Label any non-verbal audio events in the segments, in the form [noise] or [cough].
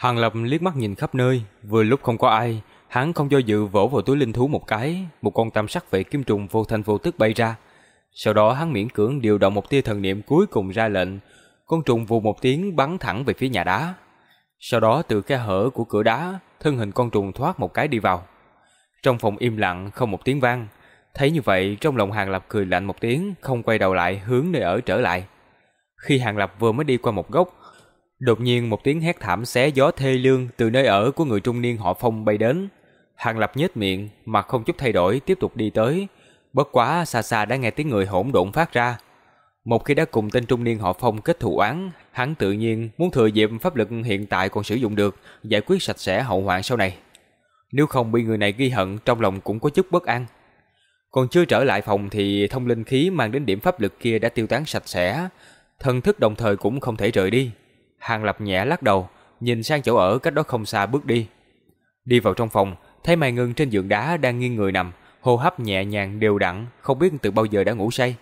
Hàng Lập liếc mắt nhìn khắp nơi, vừa lúc không có ai, hắn không do dự vỗ vào túi linh thú một cái, một con tam sắc vệ kim trùng vô thanh vô tức bay ra. Sau đó hắn miễn cưỡng điều động một tia thần niệm cuối cùng ra lệnh, con trùng vù một tiếng bắn thẳng về phía nhà đá. Sau đó từ khe hở của cửa đá, thân hình con trùng thoát một cái đi vào. Trong phòng im lặng không một tiếng vang, thấy như vậy trong lòng Hàng Lập cười lạnh một tiếng, không quay đầu lại hướng nơi ở trở lại. Khi Hàng Lập vừa mới đi qua một góc, đột nhiên một tiếng hét thảm xé gió thê lương từ nơi ở của người trung niên họ Phong bay đến. Hàng Lập nhếch miệng, mặt không chút thay đổi tiếp tục đi tới, bất quá xa xa đã nghe tiếng người hỗn độn phát ra. Một khi đã cùng tên trung niên họ Phong kết thù án, hắn tự nhiên muốn thừa dịp pháp lực hiện tại còn sử dụng được, giải quyết sạch sẽ hậu hoạn sau này. Nếu không bị người này ghi hận, trong lòng cũng có chút bất an. Còn chưa trở lại phòng thì thông linh khí mang đến điểm pháp lực kia đã tiêu tán sạch sẽ, thần thức đồng thời cũng không thể rời đi. Hàng Lập nhẹ lắc đầu, nhìn sang chỗ ở cách đó không xa bước đi. Đi vào trong phòng, thấy Mai Ngân trên giường đá đang nghiêng người nằm, hô hấp nhẹ nhàng đều đặn, không biết từ bao giờ đã ngủ say.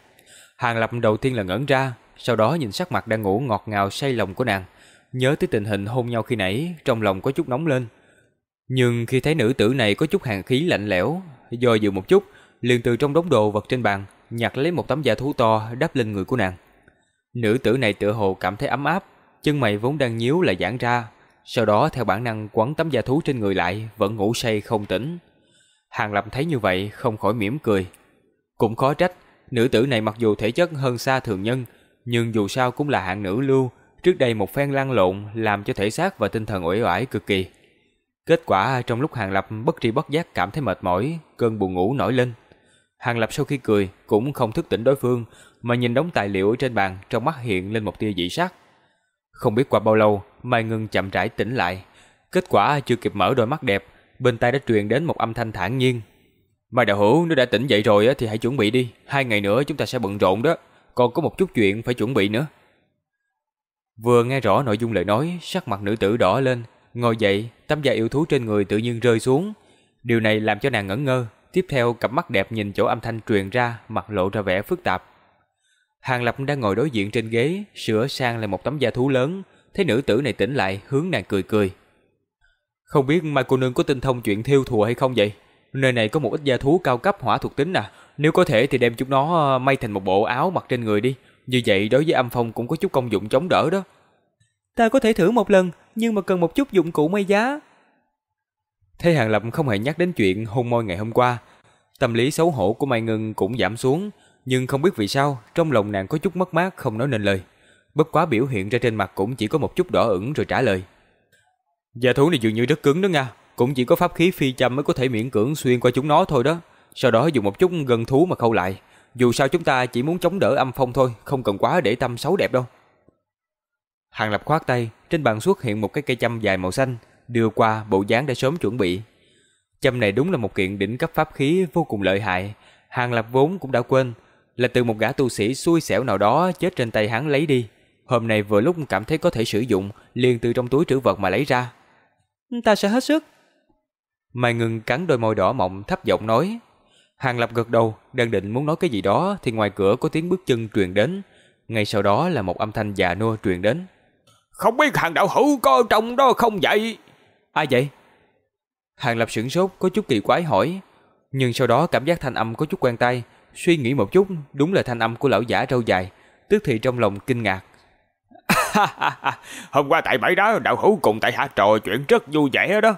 Hàng Lập đầu tiên là ngẩn ra, sau đó nhìn sắc mặt đang ngủ ngọt ngào say lòng của nàng, nhớ tới tình hình hôn nhau khi nãy, trong lòng có chút nóng lên. Nhưng khi thấy nữ tử này có chút hàn khí lạnh lẽo, do dự một chút, liền từ trong đống đồ vật trên bàn, nhặt lấy một tấm da thú to đắp lên người của nàng. Nữ tử này tựa hồ cảm thấy ấm áp, chân mày vốn đang nhíu lại giãn ra, sau đó theo bản năng quấn tấm da thú trên người lại, vẫn ngủ say không tỉnh. Hàng Lập thấy như vậy không khỏi mỉm cười. Cũng khó trách, nữ tử này mặc dù thể chất hơn xa thường nhân, nhưng dù sao cũng là hạng nữ lưu, trước đây một phen lăn lộn làm cho thể xác và tinh thần uể oải cực kỳ. Kết quả trong lúc Hàng Lập bất tri bất giác cảm thấy mệt mỏi, cơn buồn ngủ nổi lên. Hàng Lập sau khi cười cũng không thức tỉnh đối phương, mà nhìn đống tài liệu ở trên bàn, trong mắt hiện lên một tia dị sắc. Không biết qua bao lâu, Mai Ngân chậm rãi tỉnh lại. Kết quả chưa kịp mở đôi mắt đẹp, bên tai đã truyền đến một âm thanh thản nhiên. Mai đạo hữu, nếu đã tỉnh dậy rồi thì hãy chuẩn bị đi, hai ngày nữa chúng ta sẽ bận rộn đó, còn có một chút chuyện phải chuẩn bị nữa. Vừa nghe rõ nội dung lời nói, sắc mặt nữ tử đỏ lên, ngồi dậy, tấm da yêu thú trên người tự nhiên rơi xuống. Điều này làm cho nàng ngẩn ngơ, tiếp theo cặp mắt đẹp nhìn chỗ âm thanh truyền ra, mặt lộ ra vẻ phức tạp. Hàng Lập đang ngồi đối diện trên ghế, sửa sang lại một tấm da thú lớn, thấy nữ tử này tỉnh lại, hướng nàng cười cười. Không biết mai cô nương có tinh thông chuyện thiêu thùa hay không vậy? Nơi này có một ít da thú cao cấp hỏa thuộc tính à, nếu có thể thì đem chúng nó ờ, may thành một bộ áo mặc trên người đi, như vậy đối với âm phong cũng có chút công dụng chống đỡ đó. Ta có thể thử một lần, nhưng mà cần một chút dụng cụ may giá. Thế Hàng Lập không hề nhắc đến chuyện hôn môi ngày hôm qua. Tâm lý xấu hổ của Mai Ngân cũng giảm xuống, nhưng không biết vì sao, trong lòng nàng có chút mất mát không nói nên lời. Bất quá biểu hiện ra trên mặt cũng chỉ có một chút đỏ ửng rồi trả lời. Dạ thú này dường như rất cứng đó nha, cũng chỉ có pháp khí phi châm mới có thể miễn cưỡng xuyên qua chúng nó thôi đó. Sau đó dùng một chút gần thú mà khâu lại. Dù sao chúng ta chỉ muốn chống đỡ âm phong thôi, không cần quá để tâm xấu đẹp đâu. Hàng Lập khoát tay, trên bàn xuất hiện một cái cây châm dài màu xanh, đưa qua bộ dáng đã sớm chuẩn bị. Châm này đúng là một kiện đỉnh cấp pháp khí vô cùng lợi hại, Hàng Lập vốn cũng đã quên, là từ một gã tu sĩ xui xẻo nào đó chết trên tay hắn lấy đi. Hôm nay vừa lúc cảm thấy có thể sử dụng, liền từ trong túi trữ vật mà lấy ra. Ta sẽ hết sức. Mai ngừng cắn đôi môi đỏ mọng thấp giọng nói. Hàng Lập gật đầu, đang định muốn nói cái gì đó thì ngoài cửa có tiếng bước chân truyền đến. Ngay sau đó là một âm thanh già nua truyền đến. Không biết hàng đạo hữu có trong đó không vậy? Ai vậy? Hàng Lập sửng sốt có chút kỳ quái hỏi. Nhưng sau đó cảm giác thanh âm có chút quen tay. Suy nghĩ một chút, đúng là thanh âm của lão giả râu dài. Tức thì trong lòng kinh ngạc. [laughs] Hôm qua tại bãi đá đạo hữu cùng tại hạ trò chuyện rất vui vẻ đó.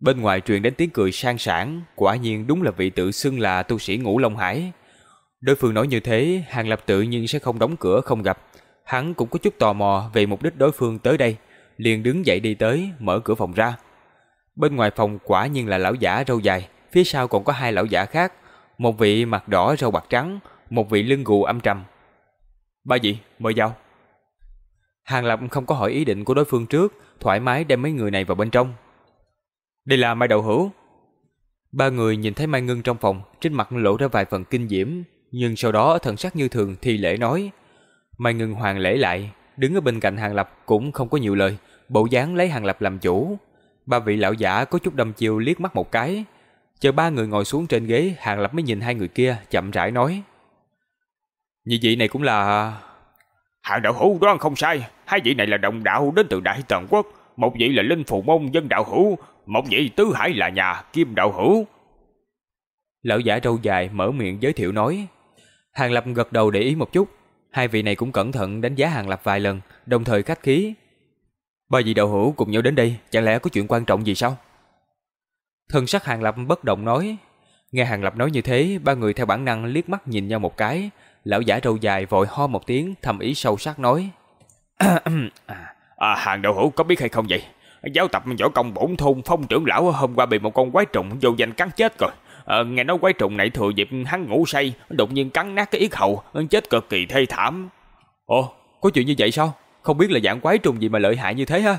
Bên ngoài truyền đến tiếng cười sang sảng, quả nhiên đúng là vị tự xưng là tu sĩ ngũ Long Hải. Đối phương nói như thế, Hàng Lập tự nhiên sẽ không đóng cửa không gặp. Hắn cũng có chút tò mò về mục đích đối phương tới đây, liền đứng dậy đi tới, mở cửa phòng ra. Bên ngoài phòng quả nhiên là lão giả râu dài, phía sau còn có hai lão giả khác, một vị mặt đỏ râu bạc trắng, một vị lưng gù âm trầm. Ba vị, mời vào. Hàng Lập không có hỏi ý định của đối phương trước, thoải mái đem mấy người này vào bên trong. Đây là Mai Đậu Hữu. Ba người nhìn thấy Mai Ngân trong phòng, trên mặt lộ ra vài phần kinh diễm, nhưng sau đó thần sắc như thường thì lễ nói. Mai Ngân hoàng lễ lại, đứng ở bên cạnh Hàng Lập cũng không có nhiều lời, bộ dáng lấy Hàng Lập làm chủ. Ba vị lão giả có chút đâm chiều liếc mắt một cái. Chờ ba người ngồi xuống trên ghế, Hàng Lập mới nhìn hai người kia, chậm rãi nói. Như vị này cũng là... Hàng đạo hữu đoán không sai, hai vị này là đồng đạo đến từ Đại Tần Quốc. một vị là linh phù môn dân đạo hữu, một vị tứ hải là nhà kim đạo hữu. Lão giả râu dài mở miệng giới thiệu nói. Hàng Lập gật đầu để ý một chút, hai vị này cũng cẩn thận đánh giá Hàng Lập vài lần, đồng thời khách khí. Ba vị đạo hữu cùng nhau đến đây, chẳng lẽ có chuyện quan trọng gì sao? Thần sắc Hàng Lập bất động nói. Nghe Hàng Lập nói như thế, ba người theo bản năng liếc mắt nhìn nhau một cái. Lão giả râu dài vội ho một tiếng, thầm ý sâu sắc nói. [clears throat] à, hàng đạo hữu có biết hay không vậy? Giáo tập võ công bổn thôn phong trưởng lão hôm qua bị một con quái trùng vô danh cắn chết rồi. À, nghe nói quái trùng này thừa dịp hắn ngủ say, đột nhiên cắn nát cái yết hầu, chết cực kỳ thê thảm. Ồ, có chuyện như vậy sao? Không biết là dạng quái trùng gì mà lợi hại như thế ha?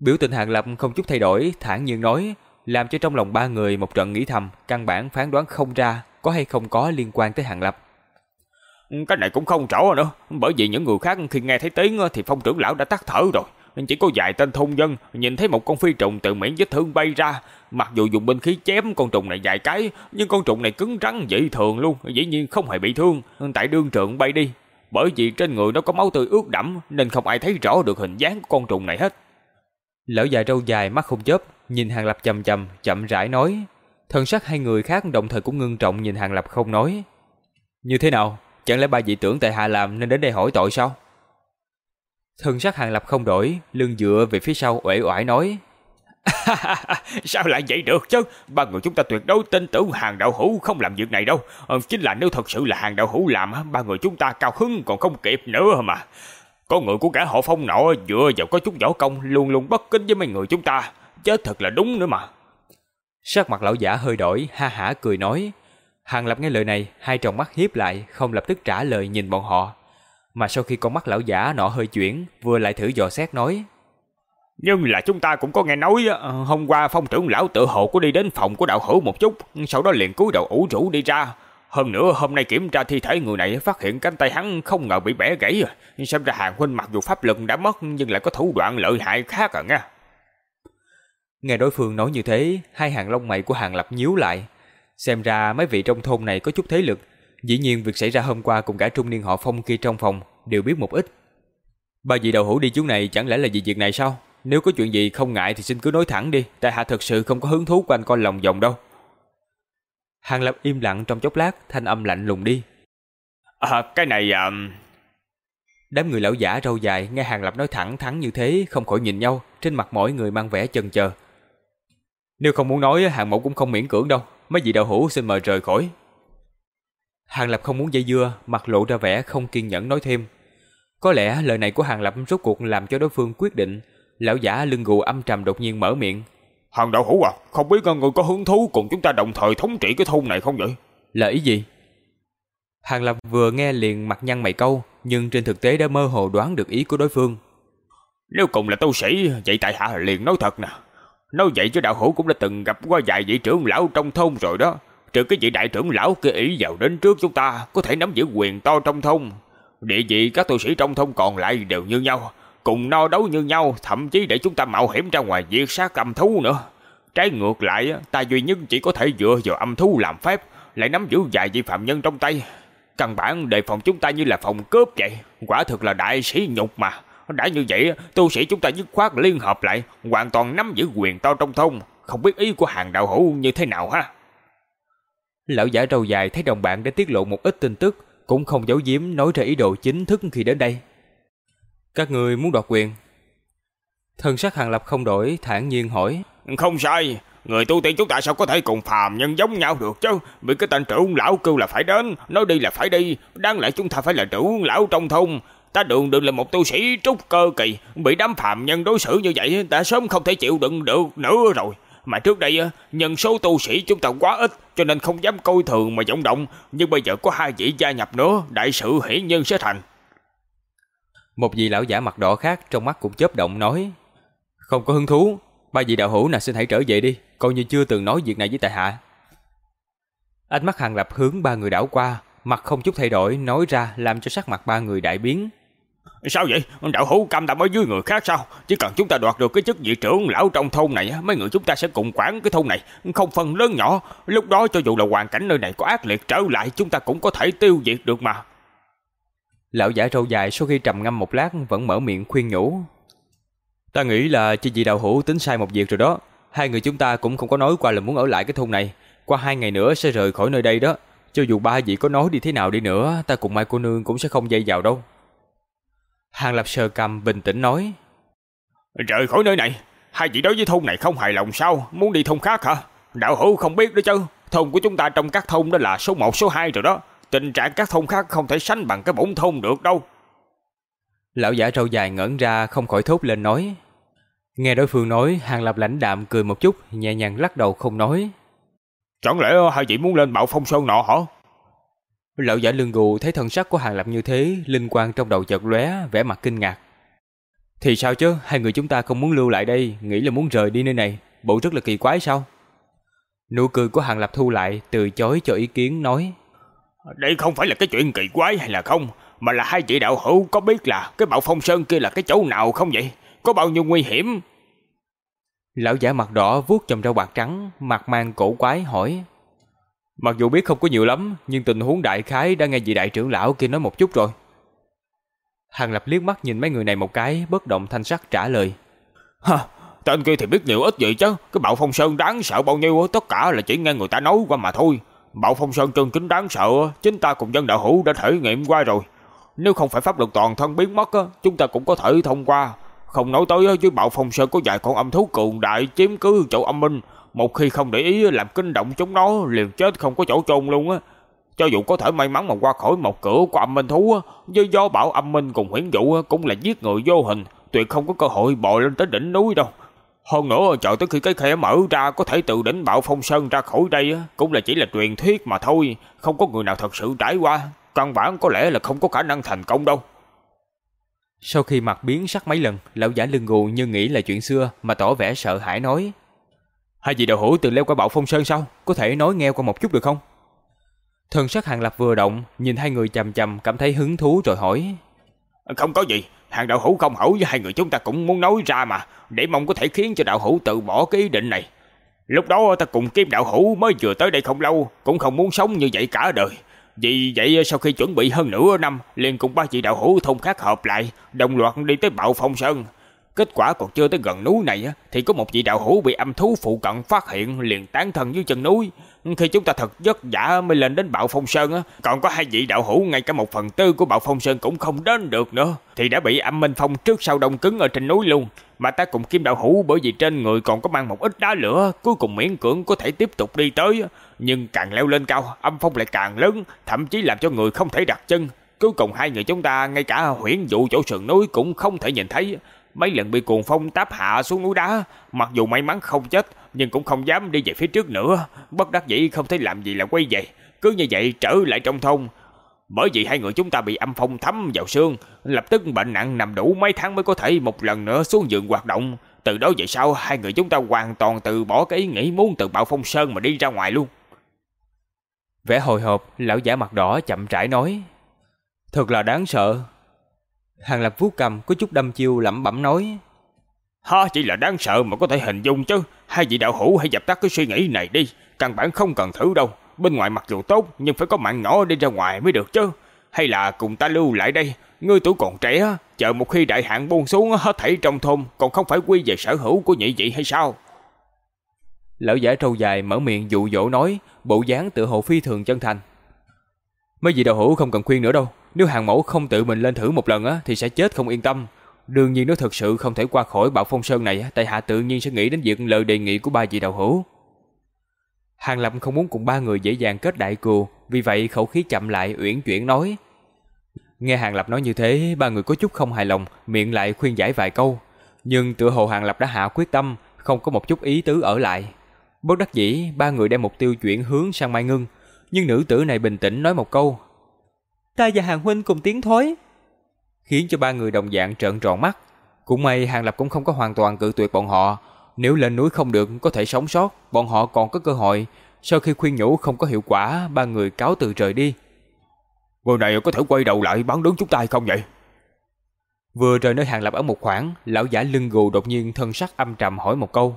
Biểu tình Hàng Lập không chút thay đổi, thản nhiên nói, làm cho trong lòng ba người một trận nghĩ thầm, căn bản phán đoán không ra có hay không có liên quan tới Hàng Lập. Cái này cũng không rõ nữa, bởi vì những người khác khi nghe thấy tiếng thì phong trưởng lão đã tắt thở rồi. Chỉ có vài tên thôn dân nhìn thấy một con phi trùng từ miệng vết thương bay ra, mặc dù dùng binh khí chém con trùng này vài cái, nhưng con trùng này cứng rắn dị thường luôn, dĩ nhiên không hề bị thương, tại đương trường bay đi. Bởi vì trên người nó có máu tươi ướt đẫm nên không ai thấy rõ được hình dáng của con trùng này hết. Lão già râu dài mắt không chớp, nhìn Hàng Lập chầm chầm, chậm rãi nói. Thân sắc hai người khác đồng thời cũng ngưng trọng nhìn Hàng Lập không nói. Như thế nào? Chẳng lẽ ba vị tưởng tại hạ làm nên đến đây hỏi tội sao? Thân sắc Hàng Lập không đổi, lưng dựa về phía sau uể oải nói. [laughs] Sao lại vậy được chứ? Ba người chúng ta tuyệt đối tin tưởng hàng đạo hữu không làm việc này đâu. Ờ, chính là nếu thật sự là hàng đạo hữu làm, ba người chúng ta cao hứng còn không kịp nữa mà. Có người của cả họ phong nọ dựa vào có chút võ công luôn luôn bất kính với mấy người chúng ta. Chết thật là đúng nữa mà. Sắc mặt lão giả hơi đổi, ha hả cười nói. Hàng Lập nghe lời này, hai tròng mắt hiếp lại, không lập tức trả lời nhìn bọn họ. Mà sau khi con mắt lão giả nọ hơi chuyển, vừa lại thử dò xét nói. Nhưng là chúng ta cũng có nghe nói, hôm qua phong trưởng lão tự hồ có đi đến phòng của đạo hữu một chút, sau đó liền cúi đầu ủ rũ đi ra. Hơn nữa hôm nay kiểm tra thi thể người này phát hiện cánh tay hắn không ngờ bị bẻ gãy. À. Xem ra hàng huynh mặc dù pháp lực đã mất nhưng lại có thủ đoạn lợi hại khác à nha. Nghe đối phương nói như thế, hai hàng lông mày của hàng lập nhíu lại. Xem ra mấy vị trong thôn này có chút thế lực. Dĩ nhiên việc xảy ra hôm qua cùng cả trung niên họ phong kia trong phòng đều biết một ít. Ba vị đầu hữu đi chú này chẳng lẽ là vì việc này sao? Nếu có chuyện gì không ngại thì xin cứ nói thẳng đi, tại hạ thật sự không có hứng thú quanh coi lòng vòng đâu. Hàng Lập im lặng trong chốc lát, thanh âm lạnh lùng đi. À, cái này... À... Đám người lão giả râu dài nghe Hàng Lập nói thẳng thắn như thế, không khỏi nhìn nhau, trên mặt mỗi người mang vẻ chần chờ. Nếu không muốn nói, Hàng Mẫu cũng không miễn cưỡng đâu, mấy vị đạo hữu xin mời rời khỏi. Hàng Lập không muốn dây dưa, mặt lộ ra vẻ không kiên nhẫn nói thêm. Có lẽ lời này của Hàng Lập rốt cuộc làm cho đối phương quyết định. Lão giả lưng gù âm trầm đột nhiên mở miệng. Hàng đạo hữu à, không biết người có hứng thú cùng chúng ta đồng thời thống trị cái thôn này không vậy? Là ý gì? Hàng Lập vừa nghe liền mặt nhăn mày câu, nhưng trên thực tế đã mơ hồ đoán được ý của đối phương. Nếu cùng là tu sĩ, vậy tại hạ liền nói thật nè. Nói vậy chứ đạo hữu cũng đã từng gặp qua vài vị trưởng lão trong thôn rồi đó. Trừ cái vị đại trưởng lão kia ý vào đến trước chúng ta, có thể nắm giữ quyền to trong thôn. Địa vị các tu sĩ trong thôn còn lại đều như nhau, cùng no đấu như nhau, thậm chí để chúng ta mạo hiểm ra ngoài diệt sát âm thú nữa. Trái ngược lại, ta duy nhất chỉ có thể dựa vào âm thú làm phép, lại nắm giữ vài vị phạm nhân trong tay. Căn bản đề phòng chúng ta như là phòng cướp vậy, quả thực là đại sĩ nhục mà. Đã như vậy, tu sĩ chúng ta dứt khoát liên hợp lại, hoàn toàn nắm giữ quyền to trong thôn, không biết ý của hàng đạo hữu như thế nào ha. Lão giả râu dài thấy đồng bạn đã tiết lộ một ít tin tức, cũng không giấu giếm nói ra ý đồ chính thức khi đến đây. Các người muốn đoạt quyền? Thần sắc hàng lập không đổi, thản nhiên hỏi. Không sai, người tu tiên chúng ta sao có thể cùng phàm nhân giống nhau được chứ? bị cái tên trưởng lão kêu là phải đến, nói đi là phải đi, đáng lẽ chúng ta phải là trưởng lão trong thôn. Ta đường đường là một tu sĩ trúc cơ kỳ, bị đám phàm nhân đối xử như vậy, ta sớm không thể chịu đựng được nữa rồi. Mà trước đây nhân số tu sĩ chúng ta quá ít cho nên không dám coi thường mà vọng động, nhưng bây giờ có hai vị gia nhập nữa, đại sự hiển nhân sẽ thành. Một vị lão giả mặt đỏ khác trong mắt cũng chớp động nói: "Không có hứng thú, ba vị đạo hữu nào xin hãy trở về đi, coi như chưa từng nói việc này với tại hạ." Ánh mắt Hàng Lập hướng ba người đảo qua, mặt không chút thay đổi nói ra làm cho sắc mặt ba người đại biến. Sao vậy? Đạo hữu cam tâm ở dưới người khác sao? Chỉ cần chúng ta đoạt được cái chức vị trưởng lão trong thôn này, mấy người chúng ta sẽ cùng quản cái thôn này, không phần lớn nhỏ. Lúc đó cho dù là hoàn cảnh nơi này có ác liệt trở lại, chúng ta cũng có thể tiêu diệt được mà. Lão giả râu dài sau khi trầm ngâm một lát vẫn mở miệng khuyên nhủ. Ta nghĩ là chị dì đạo hữu tính sai một việc rồi đó. Hai người chúng ta cũng không có nói qua là muốn ở lại cái thôn này. Qua hai ngày nữa sẽ rời khỏi nơi đây đó. Cho dù ba vị có nói đi thế nào đi nữa, ta cùng Mai cô nương cũng sẽ không dây vào đâu. Hàng Lập sờ cầm bình tĩnh nói. Rời khỏi nơi này, hai vị đối với thôn này không hài lòng sao? Muốn đi thôn khác hả? Đạo hữu không biết đó chứ. Thôn của chúng ta trong các thôn đó là số 1, số 2 rồi đó. Tình trạng các thôn khác không thể sánh bằng cái bổn thôn được đâu. Lão giả râu dài ngẩn ra không khỏi thốt lên nói. Nghe đối phương nói, Hàng Lập lãnh đạm cười một chút, nhẹ nhàng lắc đầu không nói. Chẳng lẽ hai vị muốn lên bạo phong sơn nọ hả? Lão giả lưng gù thấy thân sắc của Hàng Lập như thế, linh quang trong đầu chợt lóe, vẻ mặt kinh ngạc. Thì sao chứ, hai người chúng ta không muốn lưu lại đây, nghĩ là muốn rời đi nơi này, bộ rất là kỳ quái sao? Nụ cười của Hàng Lập thu lại, từ chối cho ý kiến nói. Đây không phải là cái chuyện kỳ quái hay là không, mà là hai vị đạo hữu có biết là cái bạo phong sơn kia là cái chỗ nào không vậy? Có bao nhiêu nguy hiểm? Lão giả mặt đỏ vuốt chầm râu bạc trắng, mặt mang cổ quái hỏi. Mặc dù biết không có nhiều lắm, nhưng tình huống đại khái đã nghe vị đại trưởng lão kia nói một chút rồi. Hàng Lập liếc mắt nhìn mấy người này một cái, bất động thanh sắc trả lời. Hả, tên kia thì biết nhiều ít gì chứ, cái bạo phong sơn đáng sợ bao nhiêu, tất cả là chỉ nghe người ta nói qua mà thôi. Bạo phong sơn trường kính đáng sợ, chính ta cùng dân đạo hữu đã thể nghiệm qua rồi. Nếu không phải pháp lực toàn thân biến mất, chúng ta cũng có thể thông qua. Không nói tới với bạo phong sơn có vài con âm thú cường đại chiếm cứ chỗ âm minh, một khi không để ý làm kinh động chúng nó liền chết không có chỗ chôn luôn á. Cho dù có thể may mắn mà qua khỏi một cửa của âm minh thú do do bảo âm minh cùng huyễn dụ cũng là giết người vô hình, tuyệt không có cơ hội bò lên tới đỉnh núi đâu. Hơn nữa chờ tới khi cái khe mở ra có thể từ đỉnh bạo phong sơn ra khỏi đây cũng là chỉ là truyền thuyết mà thôi, không có người nào thật sự trải qua, căn bản có lẽ là không có khả năng thành công đâu. Sau khi mặt biến sắc mấy lần, lão giả lưng gù như nghĩ là chuyện xưa mà tỏ vẻ sợ hãi nói. Hai vị đạo hữu từng leo qua bạo phong sơn sao? Có thể nói nghe qua một chút được không? Thần sắc hàng lập vừa động, nhìn hai người chầm chầm cảm thấy hứng thú rồi hỏi. Không có gì, hàng đạo hữu không hữu với hai người chúng ta cũng muốn nói ra mà, để mong có thể khiến cho đạo hữu từ bỏ cái ý định này. Lúc đó ta cùng kim đạo hữu mới vừa tới đây không lâu, cũng không muốn sống như vậy cả đời. Vì vậy sau khi chuẩn bị hơn nửa năm, liền cùng ba vị đạo hữu thông khác hợp lại, đồng loạt đi tới bạo phong sơn. Kết quả còn chưa tới gần núi này thì có một vị đạo hữu bị âm thú phụ cận phát hiện liền tán thân dưới chân núi. Khi chúng ta thật vất vả mới lên đến Bạo Phong Sơn á còn có hai vị đạo hữu ngay cả một phần tư của Bạo Phong Sơn cũng không đến được nữa, thì đã bị âm minh phong trước sau đông cứng ở trên núi luôn. Mà ta cùng Kim đạo hữu bởi vì trên người còn có mang một ít đá lửa, cuối cùng miễn cưỡng có thể tiếp tục đi tới, nhưng càng leo lên cao, âm phong lại càng lớn, thậm chí làm cho người không thể đặt chân. Cuối cùng hai người chúng ta ngay cả huyễn dụ chỗ sườn núi cũng không thể nhìn thấy. Mấy lần bị cuồng phong táp hạ xuống núi đá, mặc dù may mắn không chết, nhưng cũng không dám đi về phía trước nữa. Bất đắc dĩ không thể làm gì là quay về, cứ như vậy trở lại trong thôn. Bởi vì hai người chúng ta bị âm phong thấm vào xương, lập tức bệnh nặng nằm đủ mấy tháng mới có thể một lần nữa xuống giường hoạt động. Từ đó về sau, hai người chúng ta hoàn toàn từ bỏ cái ý nghĩ muốn từ bạo phong sơn mà đi ra ngoài luôn. Vẻ hồi hộp, lão giả mặt đỏ chậm rãi nói. Thật là đáng sợ, Hàng Lập vuốt cầm có chút đâm chiêu lẩm bẩm nói. Ha chỉ là đáng sợ mà có thể hình dung chứ. Hai vị đạo hữu hãy dập tắt cái suy nghĩ này đi. Căn bản không cần thử đâu. Bên ngoài mặc dù tốt nhưng phải có mạng nhỏ đi ra ngoài mới được chứ. Hay là cùng ta lưu lại đây. Ngươi tuổi còn trẻ, chờ một khi đại hạn buông xuống hết thảy trong thôn còn không phải quy về sở hữu của nhị vị hay sao? Lão giả trâu dài mở miệng dụ dỗ nói, bộ dáng tự hồ phi thường chân thành. Mấy vị đạo hữu không cần khuyên nữa đâu, nếu hàng mẫu không tự mình lên thử một lần á thì sẽ chết không yên tâm. Đương nhiên nếu thực sự không thể qua khỏi bạo phong sơn này, tại hạ tự nhiên sẽ nghĩ đến việc lời đề nghị của ba vị đạo hữu. Hàng Lập không muốn cùng ba người dễ dàng kết đại cừu, vì vậy khẩu khí chậm lại uyển chuyển nói. Nghe Hàng Lập nói như thế, ba người có chút không hài lòng, miệng lại khuyên giải vài câu. Nhưng tựa hồ Hàng Lập đã hạ quyết tâm, không có một chút ý tứ ở lại. Bất đắc dĩ, ba người đem mục tiêu chuyển hướng sang Mai Ngưng, nhưng nữ tử này bình tĩnh nói một câu, ta và Hàng Huynh cùng tiến thối. Khiến cho ba người đồng dạng trợn tròn mắt. Cũng may Hàng Lập cũng không có hoàn toàn cự tuyệt bọn họ. Nếu lên núi không được có thể sống sót, bọn họ còn có cơ hội. Sau khi khuyên nhủ không có hiệu quả, ba người cáo từ rời đi. Người này có thể quay đầu lại bắn đứng chúng ta hay không vậy? Vừa rời nơi Hàng Lập ở một khoảng, lão giả lưng gù đột nhiên thân sắc âm trầm hỏi một câu.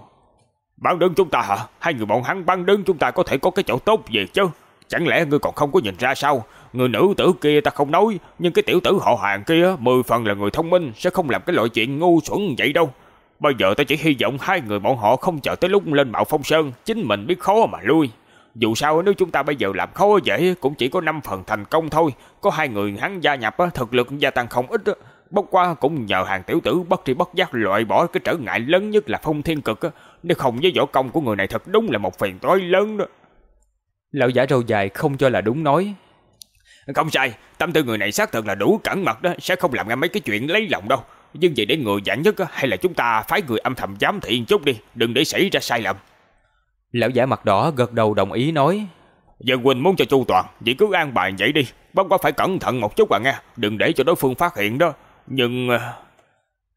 Bắn đứng chúng ta hả? Hai người bọn hắn bắn đứng chúng ta có thể có cái chỗ tốt gì chứ? Chẳng lẽ ngươi còn không có nhìn ra sao? Người nữ tử kia ta không nói, nhưng cái tiểu tử họ hàng kia mười phần là người thông minh, sẽ không làm cái loại chuyện ngu xuẩn vậy đâu. Bây giờ ta chỉ hy vọng hai người bọn họ không chờ tới lúc lên Mạo Phong Sơn, chính mình biết khó mà lui. Dù sao nếu chúng ta bây giờ làm khó dễ cũng chỉ có 5 phần thành công thôi. Có hai người hắn gia nhập thực lực gia tăng không ít. Bất qua cũng nhờ hàng tiểu tử bất tri bất giác loại bỏ cái trở ngại lớn nhất là phong thiên cực. Nếu không với võ công của người này thật đúng là một phiền toái lớn đó. Lão giả râu dài không cho là đúng nói. Không sai, tâm tư người này xác thực là đủ cẩn mật đó, sẽ không làm ra mấy cái chuyện lấy lòng đâu. Nhưng vì đến người giản nhất hay là chúng ta phái người âm thầm giám thị chút đi, đừng để xảy ra sai lầm. Lão giả mặt đỏ gật đầu đồng ý nói. Dân huynh muốn cho chu toàn, chỉ cứ an bài vậy đi, bất quá phải cẩn thận một chút à nghe, đừng để cho đối phương phát hiện đó. Nhưng... Ờ,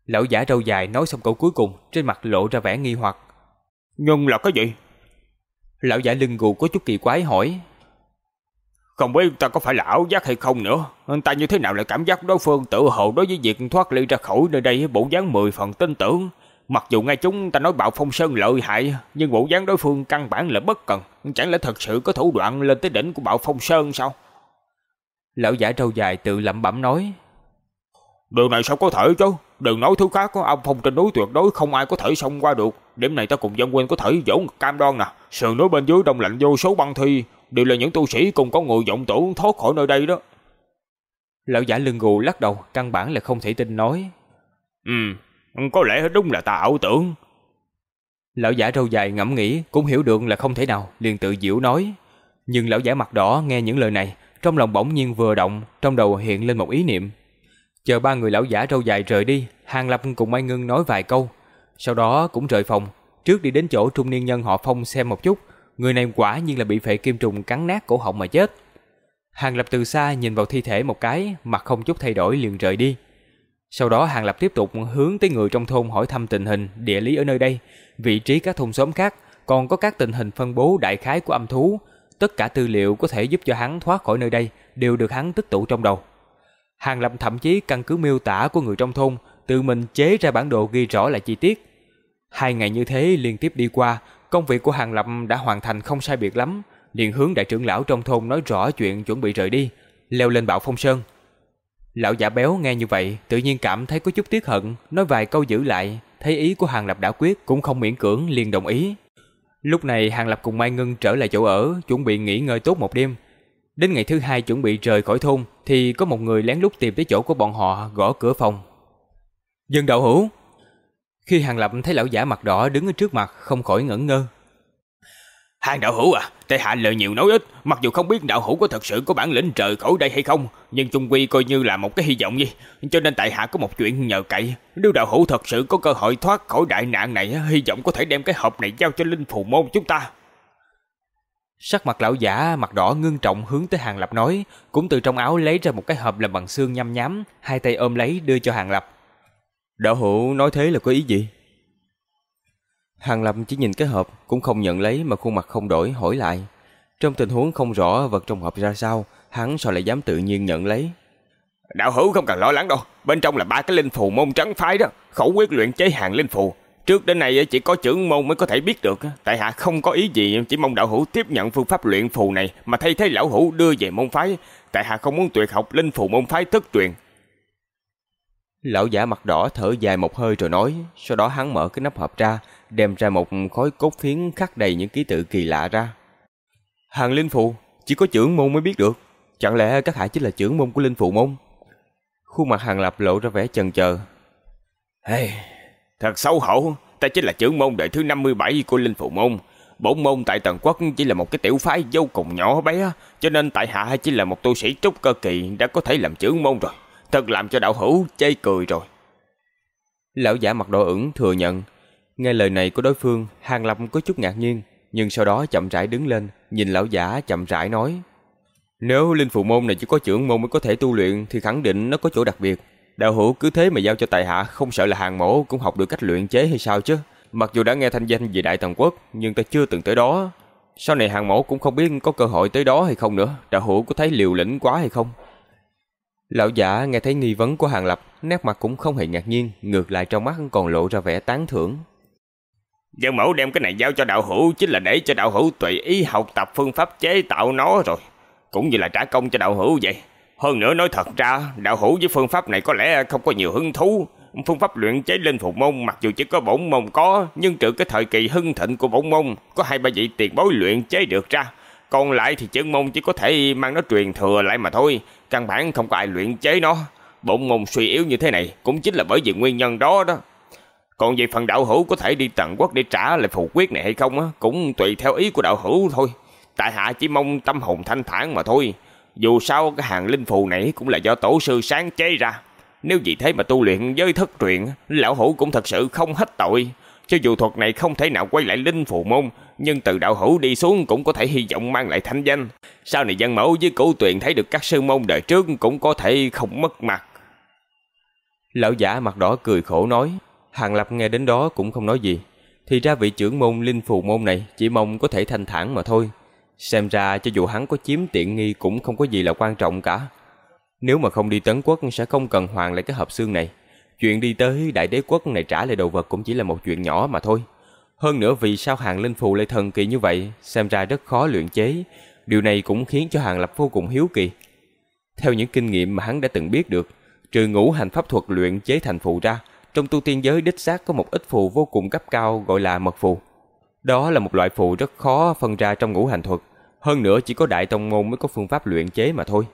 Lão giả râu dài nói xong câu cuối cùng, trên mặt lộ ra vẻ nghi hoặc. Nhưng là cái gì? Lão giả lưng gù có chút kỳ quái hỏi. Không biết ta có phải là ảo giác hay không nữa. Ta như thế nào lại cảm giác đối phương tự hồ đối với việc thoát ly ra khỏi nơi đây bộ dáng mười phần tin tưởng. Mặc dù ngay chúng ta nói bạo phong sơn lợi hại, nhưng bộ dáng đối phương căn bản là bất cần. Chẳng lẽ thật sự có thủ đoạn lên tới đỉnh của bạo phong sơn sao? Lão giả trâu dài tự lẩm bẩm nói. Điều này sao có thể chứ? Đừng nói thứ khác, ông phong trên núi tuyệt đối không ai có thể xông qua được. Điểm này ta cùng dân quân có thể dỗ cam đoan nè. Sườn núi bên dưới đông lạnh vô số băng thi, đều là những tu sĩ cùng có người vọng tưởng thoát khỏi nơi đây đó. Lão giả lưng gù lắc đầu, căn bản là không thể tin nói. Ừ, có lẽ đúng là ta ảo tưởng. Lão giả râu dài ngẫm nghĩ, cũng hiểu được là không thể nào, liền tự diễu nói. Nhưng lão giả mặt đỏ nghe những lời này, trong lòng bỗng nhiên vừa động, trong đầu hiện lên một ý niệm. Chờ ba người lão giả râu dài rời đi, Hàng Lập cùng Mai Ngân nói vài câu, sau đó cũng rời phòng, trước đi đến chỗ trung niên nhân họ Phong xem một chút, người này quả nhiên là bị phệ kim trùng cắn nát cổ họng mà chết. Hàng Lập từ xa nhìn vào thi thể một cái, mặt không chút thay đổi liền rời đi. Sau đó Hàng Lập tiếp tục hướng tới người trong thôn hỏi thăm tình hình, địa lý ở nơi đây, vị trí các thôn xóm khác, còn có các tình hình phân bố đại khái của âm thú. Tất cả tư liệu có thể giúp cho hắn thoát khỏi nơi đây đều được hắn tích tụ trong đầu. Hàng Lập thậm chí căn cứ miêu tả của người trong thôn, tự mình chế ra bản đồ ghi rõ lại chi tiết. Hai ngày như thế liên tiếp đi qua, công việc của Hàng Lập đã hoàn thành không sai biệt lắm, liền hướng đại trưởng lão trong thôn nói rõ chuyện chuẩn bị rời đi, leo lên bạo phong sơn. Lão giả béo nghe như vậy, tự nhiên cảm thấy có chút tiếc hận, nói vài câu giữ lại, thấy ý của Hàng Lập đã quyết, cũng không miễn cưỡng liền đồng ý. Lúc này Hàng Lập cùng Mai Ngân trở lại chỗ ở, chuẩn bị nghỉ ngơi tốt một đêm. Đến ngày thứ hai chuẩn bị rời khỏi thôn, thì có một người lén lút tìm tới chỗ của bọn họ gõ cửa phòng. Dân đạo hữu! Khi Hàng Lập thấy lão giả mặt đỏ đứng ở trước mặt, không khỏi ngẩn ngơ. Hàng đạo hữu à, tại hạ lời nhiều nói ít, mặc dù không biết đạo hữu có thật sự có bản lĩnh trời khỏi đây hay không, nhưng chung quy coi như là một cái hy vọng gì, cho nên tại hạ có một chuyện nhờ cậy. Nếu đạo hữu thật sự có cơ hội thoát khỏi đại nạn này, hy vọng có thể đem cái hộp này giao cho linh phù môn chúng ta. Sắc mặt lão giả mặt đỏ ngưng trọng hướng tới Hàng Lập nói, cũng từ trong áo lấy ra một cái hộp làm bằng xương nhăm nhám, hai tay ôm lấy đưa cho Hàng Lập. Đạo hữu nói thế là có ý gì? Hàng Lập chỉ nhìn cái hộp cũng không nhận lấy mà khuôn mặt không đổi hỏi lại. Trong tình huống không rõ vật trong hộp ra sao, hắn sao lại dám tự nhiên nhận lấy. Đạo hữu không cần lo lắng đâu, bên trong là ba cái linh phù môn trắng phái đó, khẩu quyết luyện chế hàng linh phù. Trước đến nay chỉ có trưởng môn mới có thể biết được, tại hạ không có ý gì, chỉ mong đạo hữu tiếp nhận phương pháp luyện phù này mà thay thế lão hữu đưa về môn phái, tại hạ không muốn tuyệt học linh phù môn phái thất truyền. Lão giả mặt đỏ thở dài một hơi rồi nói, sau đó hắn mở cái nắp hộp ra, đem ra một khối cốt phiến khắc đầy những ký tự kỳ lạ ra. Hàng linh phụ chỉ có trưởng môn mới biết được. Chẳng lẽ các hạ chính là trưởng môn của linh phụ môn? Khuôn mặt hàng lập lộ ra vẻ chần chờ. Hey, thật xấu hổ, ta chính là trưởng môn đời thứ 57 của linh phụ môn. Bổn môn tại Tần Quốc chỉ là một cái tiểu phái vô cùng nhỏ bé, cho nên tại hạ chỉ là một tu sĩ trúc cơ kỳ đã có thể làm trưởng môn rồi. Thật làm cho đạo hữu chê cười rồi. Lão giả mặt đỏ ửng thừa nhận Nghe lời này của đối phương, Hàng Lập có chút ngạc nhiên, nhưng sau đó chậm rãi đứng lên, nhìn lão giả chậm rãi nói. Nếu linh phụ môn này chỉ có trưởng môn mới có thể tu luyện thì khẳng định nó có chỗ đặc biệt. Đạo hữu cứ thế mà giao cho tài hạ không sợ là hàng mổ cũng học được cách luyện chế hay sao chứ. Mặc dù đã nghe thanh danh về Đại Tần Quốc, nhưng ta chưa từng tới đó. Sau này hàng mổ cũng không biết có cơ hội tới đó hay không nữa. Đạo hữu có thấy liều lĩnh quá hay không? Lão giả nghe thấy nghi vấn của Hàng Lập, nét mặt cũng không hề ngạc nhiên, ngược lại trong mắt còn lộ ra vẻ tán thưởng. Dân mẫu đem cái này giao cho đạo hữu chính là để cho đạo hữu tùy ý học tập phương pháp chế tạo nó rồi. Cũng như là trả công cho đạo hữu vậy. Hơn nữa nói thật ra, đạo hữu với phương pháp này có lẽ không có nhiều hứng thú. Phương pháp luyện chế linh phù môn mặc dù chỉ có bổn môn có, nhưng trừ cái thời kỳ hưng thịnh của bổn môn, có hai ba vị tiền bối luyện chế được ra. Còn lại thì chân môn chỉ có thể mang nó truyền thừa lại mà thôi, căn bản không có ai luyện chế nó. Bổn môn suy yếu như thế này cũng chính là bởi vì nguyên nhân đó đó. Còn về phần đạo hữu có thể đi tận quốc để trả lại phù quyết này hay không á, cũng tùy theo ý của đạo hữu thôi. Tại hạ chỉ mong tâm hồn thanh thản mà thôi. Dù sao cái hàng linh phù này cũng là do tổ sư sáng chế ra. Nếu vì thế mà tu luyện với thất truyền, lão hữu cũng thật sự không hết tội. Cho dù thuật này không thể nào quay lại linh phù môn, nhưng từ đạo hữu đi xuống cũng có thể hy vọng mang lại thanh danh. Sau này dân mẫu với cổ tuyền thấy được các sư môn đời trước cũng có thể không mất mặt. Lão giả mặt đỏ cười khổ nói, Hàng Lập nghe đến đó cũng không nói gì. Thì ra vị trưởng môn linh phù môn này chỉ mong có thể thanh thản mà thôi. Xem ra cho dù hắn có chiếm tiện nghi cũng không có gì là quan trọng cả. Nếu mà không đi tấn quốc sẽ không cần hoàn lại cái hộp xương này. Chuyện đi tới đại đế quốc này trả lại đồ vật cũng chỉ là một chuyện nhỏ mà thôi. Hơn nữa vì sao hàng linh phù lại thần kỳ như vậy, xem ra rất khó luyện chế. Điều này cũng khiến cho hàng lập vô cùng hiếu kỳ. Theo những kinh nghiệm mà hắn đã từng biết được, trừ ngũ hành pháp thuật luyện chế thành phù ra, trong tu tiên giới đích xác có một ít phù vô cùng cấp cao gọi là mật phù. Đó là một loại phù rất khó phân ra trong ngũ hành thuật, hơn nữa chỉ có đại tông môn mới có phương pháp luyện chế mà thôi.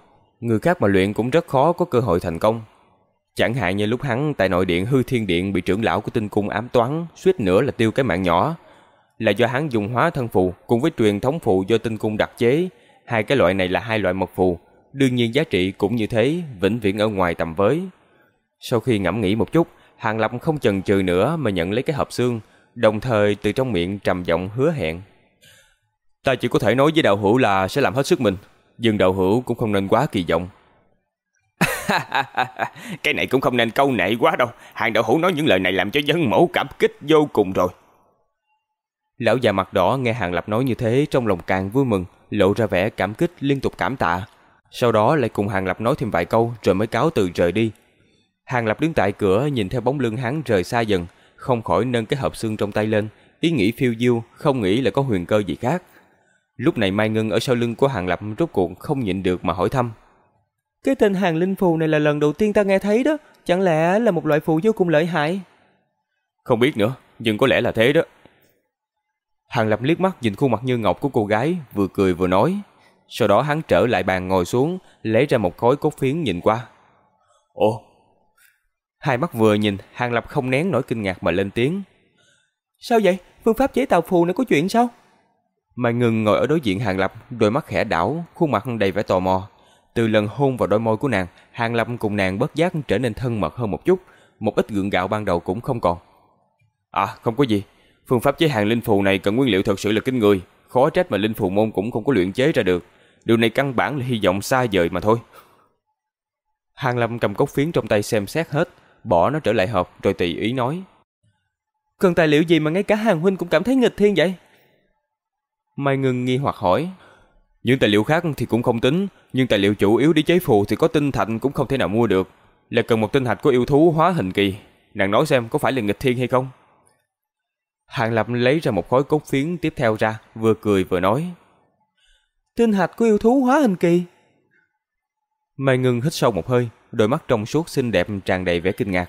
Người khác mà luyện cũng rất khó có cơ hội thành công. Chẳng hạn như lúc hắn tại nội điện hư thiên điện bị trưởng lão của tinh cung ám toán, suýt nữa là tiêu cái mạng nhỏ. Là do hắn dùng hóa thân phù cùng với truyền thống phù do tinh cung đặc chế. Hai cái loại này là hai loại mật phù, đương nhiên giá trị cũng như thế, vĩnh viễn ở ngoài tầm với. Sau khi ngẫm nghĩ một chút, Hàng Lập không chần chừ nữa mà nhận lấy cái hộp xương, đồng thời từ trong miệng trầm giọng hứa hẹn. Ta chỉ có thể nói với đạo hữu là sẽ làm hết sức mình, nhưng đạo hữu cũng không nên quá kỳ vọng. [laughs] cái này cũng không nên câu nệ quá đâu, hàng đạo hữu nói những lời này làm cho dân mẫu cảm kích vô cùng rồi. Lão già mặt đỏ nghe Hàng Lập nói như thế trong lòng càng vui mừng, lộ ra vẻ cảm kích liên tục cảm tạ. Sau đó lại cùng Hàng Lập nói thêm vài câu rồi mới cáo từ rời đi. Hàng Lập đứng tại cửa nhìn theo bóng lưng hắn rời xa dần, không khỏi nâng cái hộp xương trong tay lên, ý nghĩ phiêu diêu, không nghĩ là có huyền cơ gì khác. Lúc này Mai Ngân ở sau lưng của Hàng Lập rốt cuộc không nhịn được mà hỏi thăm. Cái tên hàng linh phù này là lần đầu tiên ta nghe thấy đó, chẳng lẽ là một loại phù vô cùng lợi hại? Không biết nữa, nhưng có lẽ là thế đó. Hàng Lập liếc mắt nhìn khuôn mặt như ngọc của cô gái, vừa cười vừa nói. Sau đó hắn trở lại bàn ngồi xuống, lấy ra một khối cốt phiến nhìn qua. Ồ, Hai mắt vừa nhìn, Hàng Lập không nén nổi kinh ngạc mà lên tiếng. Sao vậy? Phương pháp chế tạo phù này có chuyện sao? Mai Ngừng ngồi ở đối diện Hàng Lập, đôi mắt khẽ đảo, khuôn mặt đầy vẻ tò mò. Từ lần hôn vào đôi môi của nàng, Hàng Lập cùng nàng bất giác trở nên thân mật hơn một chút, một ít gượng gạo ban đầu cũng không còn. À, không có gì. Phương pháp chế hàng linh phù này cần nguyên liệu thật sự là kinh người, khó trách mà linh phù môn cũng không có luyện chế ra được. Điều này căn bản là hy vọng xa vời mà thôi. Hàng Lâm cầm cốc phiến trong tay xem xét hết, bỏ nó trở lại hộp rồi tùy ý nói. Cần tài liệu gì mà ngay cả hàng huynh cũng cảm thấy nghịch thiên vậy? Mai ngừng nghi hoặc hỏi. Những tài liệu khác thì cũng không tính, nhưng tài liệu chủ yếu để chế phù thì có tinh thạch cũng không thể nào mua được. Là cần một tinh thạch có yêu thú hóa hình kỳ. Nàng nói xem có phải là nghịch thiên hay không? Hàng Lập lấy ra một khối cốt phiến tiếp theo ra, vừa cười vừa nói. Tinh thạch của yêu thú hóa hình kỳ. Mai Ngân hít sâu một hơi, đôi mắt trong suốt xinh đẹp tràn đầy vẻ kinh ngạc.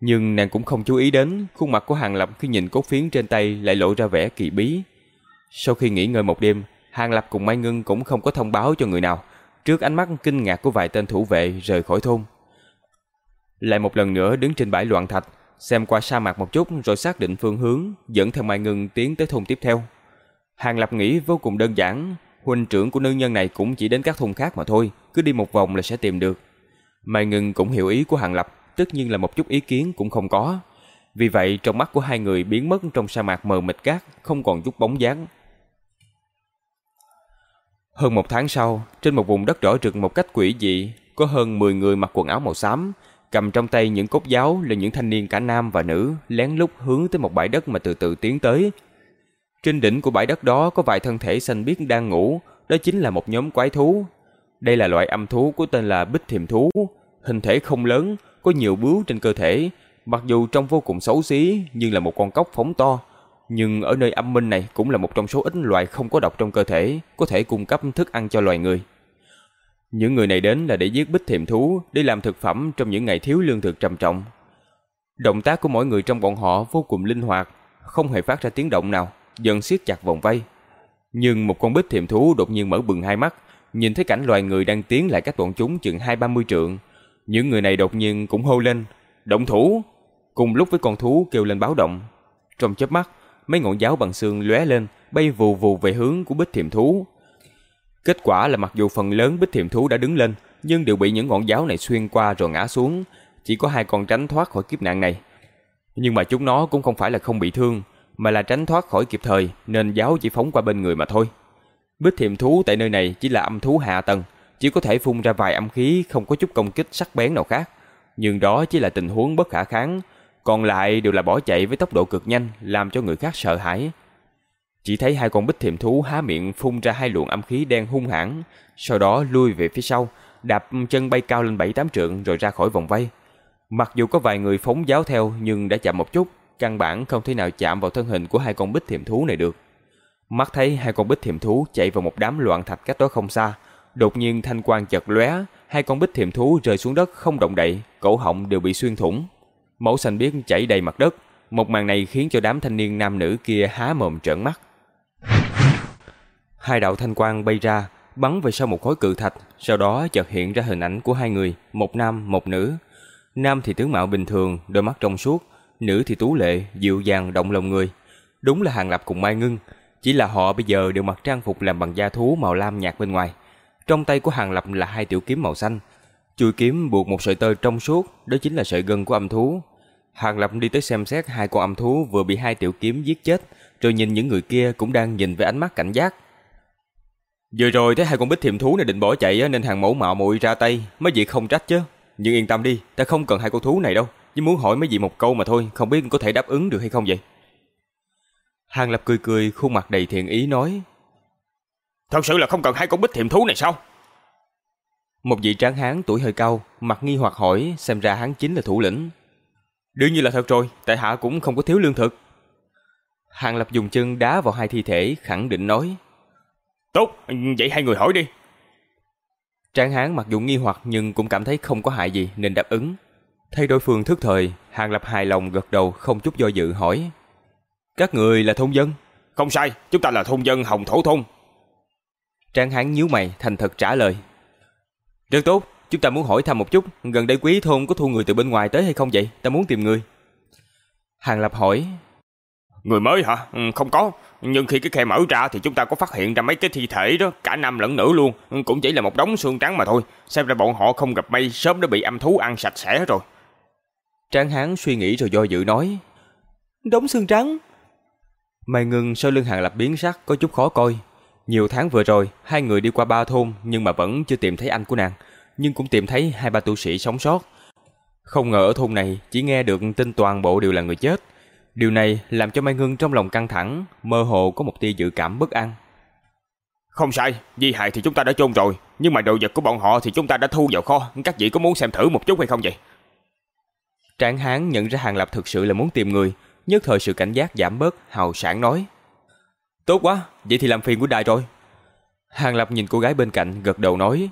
Nhưng nàng cũng không chú ý đến khuôn mặt của Hàng Lập khi nhìn cốt phiến trên tay lại lộ ra vẻ kỳ bí. Sau khi nghỉ ngơi một đêm, Hàng Lập cùng Mai Ngân cũng không có thông báo cho người nào. Trước ánh mắt kinh ngạc của vài tên thủ vệ rời khỏi thôn. Lại một lần nữa đứng trên bãi loạn thạch, xem qua sa mạc một chút rồi xác định phương hướng, dẫn theo Mai Ngân tiến tới thôn tiếp theo. Hàng Lập nghĩ vô cùng đơn giản, huynh trưởng của nữ nhân này cũng chỉ đến các thôn khác mà thôi, cứ đi một vòng là sẽ tìm được. Mai Ngân cũng hiểu ý của Hàng Lập, tất nhiên là một chút ý kiến cũng không có. Vì vậy trong mắt của hai người biến mất trong sa mạc mờ mịt cát, không còn chút bóng dáng. Hơn một tháng sau, trên một vùng đất rõ rực một cách quỷ dị, có hơn 10 người mặc quần áo màu xám, cầm trong tay những cốt giáo là những thanh niên cả nam và nữ, lén lút hướng tới một bãi đất mà từ từ tiến tới. Trên đỉnh của bãi đất đó có vài thân thể xanh biếc đang ngủ, đó chính là một nhóm quái thú, đây là loại âm thú có tên là bích thiềm thú, hình thể không lớn, có nhiều bướu trên cơ thể, mặc dù trông vô cùng xấu xí nhưng là một con cóc phóng to. Nhưng ở nơi âm minh này cũng là một trong số ít loài không có độc trong cơ thể, có thể cung cấp thức ăn cho loài người. Những người này đến là để giết bích thiềm thú, để làm thực phẩm trong những ngày thiếu lương thực trầm trọng. Động tác của mỗi người trong bọn họ vô cùng linh hoạt, không hề phát ra tiếng động nào, dần siết chặt vòng vây. Nhưng một con bích thiềm thú đột nhiên mở bừng hai mắt, nhìn thấy cảnh loài người đang tiến lại cách bọn chúng chừng hai ba mươi trượng. Những người này đột nhiên cũng hô lên, động thủ! Cùng lúc với con thú kêu lên báo động. Trong chớp mắt, mấy ngọn giáo bằng xương lóe lên, bay vù vù về hướng của bích thiềm thú. Kết quả là mặc dù phần lớn bích thiềm thú đã đứng lên, nhưng đều bị những ngọn giáo này xuyên qua rồi ngã xuống. Chỉ có hai con tránh thoát khỏi kiếp nạn này. Nhưng mà chúng nó cũng không phải là không bị thương, mà là tránh thoát khỏi kịp thời, nên giáo chỉ phóng qua bên người mà thôi. Bích thiềm thú tại nơi này chỉ là âm thú hạ tầng, chỉ có thể phun ra vài âm khí không có chút công kích sắc bén nào khác. Nhưng đó chỉ là tình huống bất khả kháng, còn lại đều là bỏ chạy với tốc độ cực nhanh, làm cho người khác sợ hãi. Chỉ thấy hai con bích thiềm thú há miệng phun ra hai luồng âm khí đen hung hãn, sau đó lui về phía sau, đạp chân bay cao lên bảy tám trượng rồi ra khỏi vòng vây. Mặc dù có vài người phóng giáo theo nhưng đã chậm một chút, căn bản không thể nào chạm vào thân hình của hai con bích thiềm thú này được. Mắt thấy hai con bích thiềm thú chạy vào một đám loạn thạch cách đó không xa, đột nhiên thanh quang chợt lóe, hai con bích thiềm thú rơi xuống đất không động đậy, cổ họng đều bị xuyên thủng. Máu xanh biếc chảy đầy mặt đất, một màn này khiến cho đám thanh niên nam nữ kia há mồm trợn mắt. Hai đạo thanh quang bay ra, bắn về sau một khối cự thạch, sau đó chợt hiện ra hình ảnh của hai người, một nam, một nữ. Nam thì tướng mạo bình thường, đôi mắt trong suốt, nữ thì tú lệ, dịu dàng động lòng người. Đúng là Hàng Lập cùng Mai Ngưng, chỉ là họ bây giờ đều mặc trang phục làm bằng da thú màu lam nhạt bên ngoài. Trong tay của Hàng Lập là hai tiểu kiếm màu xanh. Chuôi kiếm buộc một sợi tơ trong suốt, đó chính là sợi gân của âm thú. Hàng Lập đi tới xem xét hai con âm thú vừa bị hai tiểu kiếm giết chết, rồi nhìn những người kia cũng đang nhìn với ánh mắt cảnh giác. Vừa rồi thấy hai con bích thiềm thú này định bỏ chạy nên hàng mẫu mạo muội ra tay, mấy vị không trách chứ. Nhưng yên tâm đi, ta không cần hai con thú này đâu, chỉ muốn hỏi mấy vị một câu mà thôi, không biết có thể đáp ứng được hay không vậy. Hàng Lập cười cười, khuôn mặt đầy thiện ý nói. Thật sự là không cần hai con bích thiềm thú này sao? Một vị tráng hán tuổi hơi cao, mặt nghi hoặc hỏi, xem ra hắn chính là thủ lĩnh. Đương nhiên là thật rồi, tại hạ cũng không có thiếu lương thực. Hàng Lập dùng chân đá vào hai thi thể, khẳng định nói. Tốt, vậy hai người hỏi đi. Tráng hán mặc dù nghi hoặc nhưng cũng cảm thấy không có hại gì nên đáp ứng. Thấy đối phương thức thời, Hàng Lập hài lòng gật đầu không chút do dự hỏi. Các người là thôn dân? Không sai, chúng ta là thôn dân Hồng Thổ Thôn. Tráng hán nhíu mày, thành thật trả lời. Rất tốt, chúng ta muốn hỏi thăm một chút, gần đây quý thôn có thu người từ bên ngoài tới hay không vậy? Ta muốn tìm người. Hàng Lập hỏi. Người mới hả? Ừ, không có. Nhưng khi cái khe mở ra thì chúng ta có phát hiện ra mấy cái thi thể đó, cả nam lẫn nữ luôn. Cũng chỉ là một đống xương trắng mà thôi. Xem ra bọn họ không gặp may, sớm đã bị âm thú ăn sạch sẽ rồi. Tráng hán suy nghĩ rồi do dự nói. Đống xương trắng? Mai ngưng sau lưng hàng lập biến sắc có chút khó coi. Nhiều tháng vừa rồi, hai người đi qua ba thôn nhưng mà vẫn chưa tìm thấy anh của nàng. Nhưng cũng tìm thấy hai ba tu sĩ sống sót. Không ngờ ở thôn này chỉ nghe được tin toàn bộ đều là người chết. Điều này làm cho Mai Ngưng trong lòng căng thẳng, mơ hồ có một tia dự cảm bất an. Không sai, di hại thì chúng ta đã chôn rồi, nhưng mà đồ vật của bọn họ thì chúng ta đã thu vào kho, các vị có muốn xem thử một chút hay không vậy? Tráng Hán nhận ra Hàng Lập thực sự là muốn tìm người, nhất thời sự cảnh giác giảm bớt, hào sản nói. Tốt quá, vậy thì làm phiền của đại rồi. Hàng Lập nhìn cô gái bên cạnh, gật đầu nói.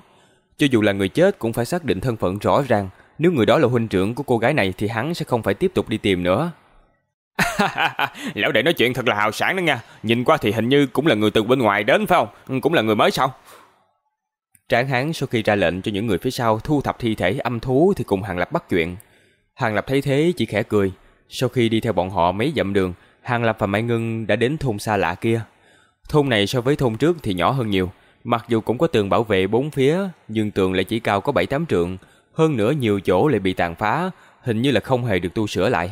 Cho dù là người chết cũng phải xác định thân phận rõ ràng, nếu người đó là huynh trưởng của cô gái này thì hắn sẽ không phải tiếp tục đi tìm nữa. [laughs] Lão đệ nói chuyện thật là hào sản đó nha. Nhìn qua thì hình như cũng là người từ bên ngoài đến phải không? Cũng là người mới sao? Tráng hán sau khi ra lệnh cho những người phía sau thu thập thi thể âm thú thì cùng Hàng Lập bắt chuyện. Hàng Lập thấy thế chỉ khẽ cười. Sau khi đi theo bọn họ mấy dặm đường, Hàng Lập và Mai Ngân đã đến thôn xa lạ kia. Thôn này so với thôn trước thì nhỏ hơn nhiều. Mặc dù cũng có tường bảo vệ bốn phía, nhưng tường lại chỉ cao có 7-8 trượng. Hơn nữa nhiều chỗ lại bị tàn phá, hình như là không hề được tu sửa lại.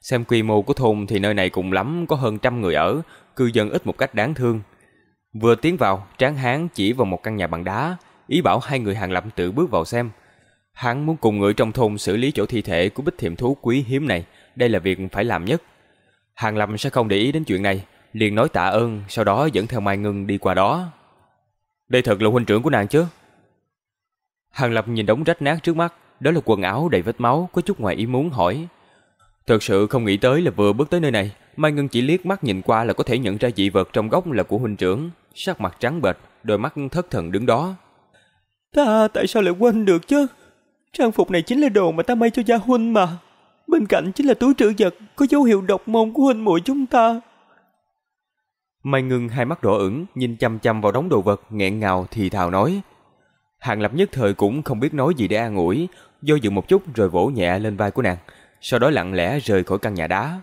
Xem quy mô của thôn thì nơi này cùng lắm có hơn trăm người ở, cư dân ít một cách đáng thương. Vừa tiến vào, Tráng Hán chỉ vào một căn nhà bằng đá, ý bảo hai người hàng lập tự bước vào xem. Hắn muốn cùng người trong thôn xử lý chỗ thi thể của bích thiểm thú quý hiếm này, đây là việc phải làm nhất. Hàng Lâm sẽ không để ý đến chuyện này, liền nói tạ ơn, sau đó dẫn theo Mai Ngân đi qua đó. Đây thật là huynh trưởng của nàng chứ? Hàng Lập nhìn đống rách nát trước mắt, đó là quần áo đầy vết máu, có chút ngoài ý muốn hỏi. Thật sự không nghĩ tới là vừa bước tới nơi này, Mai Ngân chỉ liếc mắt nhìn qua là có thể nhận ra dị vật trong góc là của huynh trưởng, sắc mặt trắng bệch, đôi mắt thất thần đứng đó. Ta tại sao lại quên được chứ? Trang phục này chính là đồ mà ta may cho gia huynh mà. Bên cạnh chính là túi trữ vật có dấu hiệu độc môn của huynh muội chúng ta. Mai ngưng hai mắt đỏ ửng, nhìn chăm chăm vào đống đồ vật, nghẹn ngào thì thào nói. Hàng Lập nhất thời cũng không biết nói gì để an ủi, do dự một chút rồi vỗ nhẹ lên vai của nàng, sau đó lặng lẽ rời khỏi căn nhà đá.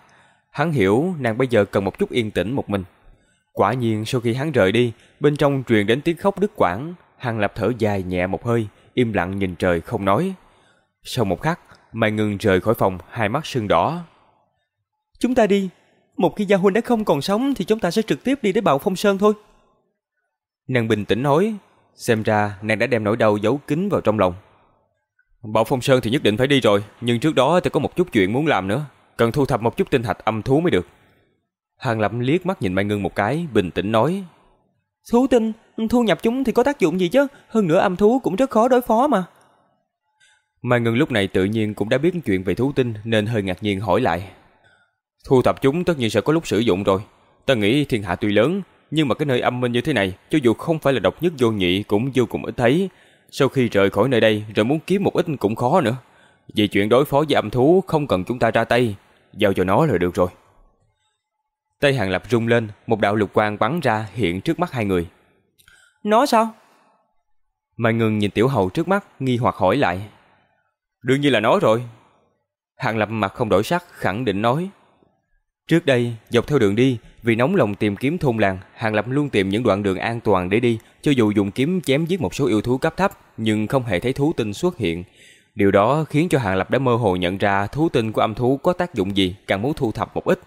Hắn hiểu nàng bây giờ cần một chút yên tĩnh một mình. Quả nhiên sau khi hắn rời đi, bên trong truyền đến tiếng khóc đứt quãng, Hàng Lập thở dài nhẹ một hơi, im lặng nhìn trời không nói. Sau một khắc, Mai Ngưng rời khỏi phòng, hai mắt sưng đỏ. Chúng ta đi, một khi Gia Huynh đã không còn sống thì chúng ta sẽ trực tiếp đi đến Bạo Phong Sơn thôi. Nàng bình tĩnh nói, xem ra nàng đã đem nỗi đau giấu kín vào trong lòng. Bạo Phong Sơn thì nhất định phải đi rồi, nhưng trước đó thì có một chút chuyện muốn làm nữa, cần thu thập một chút tinh thạch âm thú mới được. Hàng Lập liếc mắt nhìn Mai Ngưng một cái, bình tĩnh nói. Thú tinh, thu nhập chúng thì có tác dụng gì chứ, hơn nữa âm thú cũng rất khó đối phó mà. Mai Ngưng lúc này tự nhiên cũng đã biết chuyện về thú tinh nên hơi ngạc nhiên hỏi lại. Thu thập chúng tất nhiên sẽ có lúc sử dụng rồi. Ta nghĩ thiên hạ tuy lớn, nhưng mà cái nơi âm minh như thế này, cho dù không phải là độc nhất vô nhị cũng vô cùng ít thấy. Sau khi rời khỏi nơi đây rồi muốn kiếm một ít cũng khó nữa. Vì chuyện đối phó với âm thú không cần chúng ta ra tay, giao cho nó là được rồi. Tay hàng lập rung lên, một đạo lục quang bắn ra hiện trước mắt hai người. Nó sao? Mai Ngưng nhìn tiểu hầu trước mắt, nghi hoặc hỏi lại. Đương nhiên là nó rồi. Hàng lập mặt không đổi sắc, khẳng định nói. Trước đây, dọc theo đường đi, vì nóng lòng tìm kiếm thôn làng, Hàng Lập luôn tìm những đoạn đường an toàn để đi, cho dù dùng kiếm chém giết một số yêu thú cấp thấp, nhưng không hề thấy thú tinh xuất hiện. Điều đó khiến cho Hàng Lập đã mơ hồ nhận ra thú tinh của âm thú có tác dụng gì, càng muốn thu thập một ít.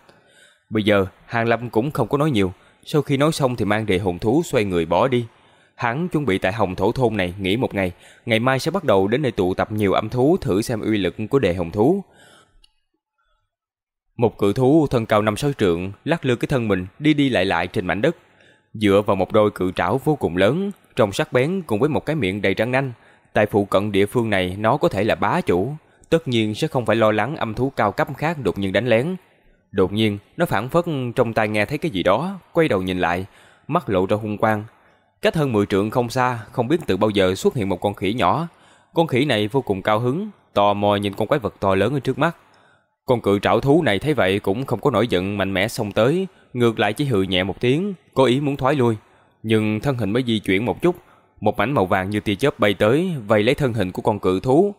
Bây giờ, Hàng Lập cũng không có nói nhiều, sau khi nói xong thì mang đề hồn thú xoay người bỏ đi. Hắn chuẩn bị tại Hồng Thổ thôn này nghỉ một ngày, ngày mai sẽ bắt đầu đến nơi tụ tập nhiều âm thú thử xem uy lực của đề hồn thú. Một cự thú thân cao năm sáu trượng, lắc lư cái thân mình đi đi lại lại trên mảnh đất. Dựa vào một đôi cự trảo vô cùng lớn, trông sắc bén cùng với một cái miệng đầy răng nanh. Tại phụ cận địa phương này nó có thể là bá chủ, tất nhiên sẽ không phải lo lắng âm thú cao cấp khác đột nhiên đánh lén. Đột nhiên, nó phản phất trong tai nghe thấy cái gì đó, quay đầu nhìn lại, mắt lộ ra hung quang. Cách hơn 10 trượng không xa, không biết từ bao giờ xuất hiện một con khỉ nhỏ. Con khỉ này vô cùng cao hứng, tò mò nhìn con quái vật to lớn ở trước mắt. Con cự trảo thú này thấy vậy cũng không có nổi giận mạnh mẽ xông tới, ngược lại chỉ hừ nhẹ một tiếng, có ý muốn thoái lui. Nhưng thân hình mới di chuyển một chút, một mảnh màu vàng như tia chớp bay tới, vây lấy thân hình của con cự thú.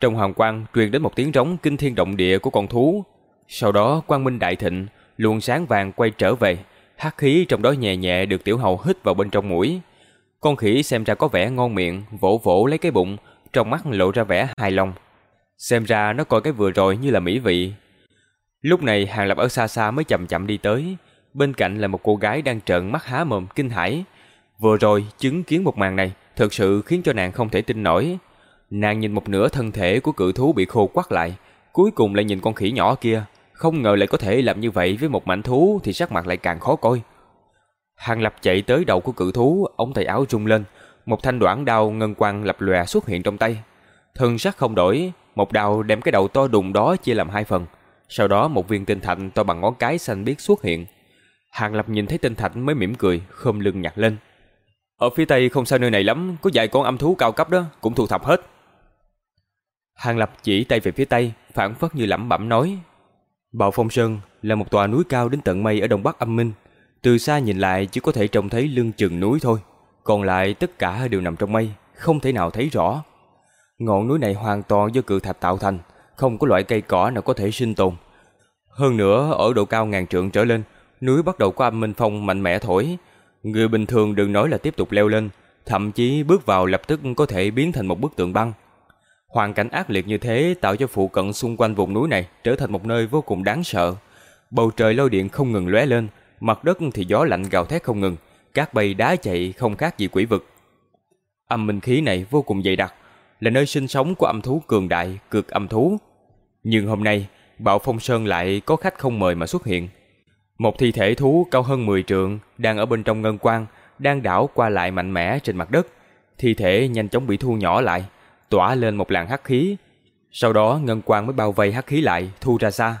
Trong hoàng quang truyền đến một tiếng rống kinh thiên động địa của con thú. Sau đó quang minh đại thịnh, luồng sáng vàng quay trở về, hắc khí trong đó nhẹ nhẹ được tiểu hầu hít vào bên trong mũi. Con khỉ xem ra có vẻ ngon miệng, vỗ vỗ lấy cái bụng, trong mắt lộ ra vẻ hài lòng. Xem ra nó coi cái vừa rồi như là mỹ vị. Lúc này Hàng Lập ở xa xa mới chậm chậm đi tới. Bên cạnh là một cô gái đang trợn mắt há mồm kinh hãi. Vừa rồi chứng kiến một màn này thật sự khiến cho nàng không thể tin nổi. Nàng nhìn một nửa thân thể của cự thú bị khô quắt lại. Cuối cùng lại nhìn con khỉ nhỏ kia. Không ngờ lại có thể làm như vậy với một mảnh thú thì sắc mặt lại càng khó coi. Hàng Lập chạy tới đầu của cự thú, ống tay áo rung lên. Một thanh đoạn đao ngân quang lập lòe xuất hiện trong tay. Thân sắc không đổi, một đao đem cái đầu to đùng đó chia làm hai phần. Sau đó một viên tinh thạch to bằng ngón cái xanh biếc xuất hiện. Hàng Lập nhìn thấy tinh thạch mới mỉm cười, khom lưng nhặt lên. Ở phía tây không xa nơi này lắm, có vài con âm thú cao cấp đó, cũng thu thập hết. Hàng Lập chỉ tay về phía tây, phản phất như lẩm bẩm nói. Bào Phong Sơn là một tòa núi cao đến tận mây ở đông bắc âm minh. Từ xa nhìn lại chỉ có thể trông thấy lưng chừng núi thôi. Còn lại tất cả đều nằm trong mây, không thể nào thấy rõ. Ngọn núi này hoàn toàn do cự thạch tạo thành, không có loại cây cỏ nào có thể sinh tồn. Hơn nữa, ở độ cao ngàn trượng trở lên, núi bắt đầu có âm minh phong mạnh mẽ thổi. Người bình thường đừng nói là tiếp tục leo lên, thậm chí bước vào lập tức có thể biến thành một bức tượng băng. Hoàn cảnh ác liệt như thế tạo cho phụ cận xung quanh vùng núi này trở thành một nơi vô cùng đáng sợ. Bầu trời lôi điện không ngừng lóe lên, mặt đất thì gió lạnh gào thét không ngừng, các bầy đá chạy không khác gì quỷ vực. Âm minh khí này vô cùng dày đặc, là nơi sinh sống của âm thú cường đại, cực âm thú. Nhưng hôm nay, Bạo Phong Sơn lại có khách không mời mà xuất hiện. Một thi thể thú cao hơn 10 trượng đang ở bên trong ngân quang, đang đảo qua lại mạnh mẽ trên mặt đất. Thi thể nhanh chóng bị thu nhỏ lại, tỏa lên một làn hắc khí. Sau đó ngân quang mới bao vây hắc khí lại, thu ra xa.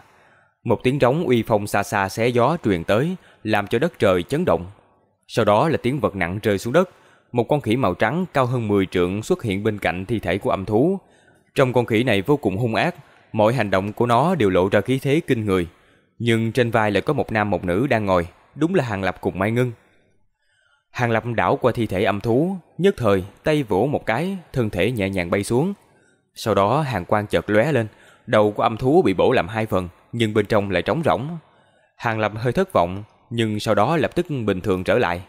Một tiếng rống uy phong xa xa xé gió truyền tới, làm cho đất trời chấn động. Sau đó là tiếng vật nặng rơi xuống đất, một con khỉ màu trắng cao hơn 10 trượng xuất hiện bên cạnh thi thể của âm thú. Trong con khỉ này vô cùng hung ác, mỗi hành động của nó đều lộ ra khí thế kinh người. Nhưng trên vai lại có một nam một nữ đang ngồi, đúng là Hàng Lập cùng Mai Ngân. Hàng Lập đảo qua thi thể âm thú, nhất thời tay vỗ một cái, thân thể nhẹ nhàng bay xuống. Sau đó hàng quang chợt lóe lên, đầu của âm thú bị bổ làm hai phần, nhưng bên trong lại trống rỗng. Hàng Lập hơi thất vọng, nhưng sau đó lập tức bình thường trở lại.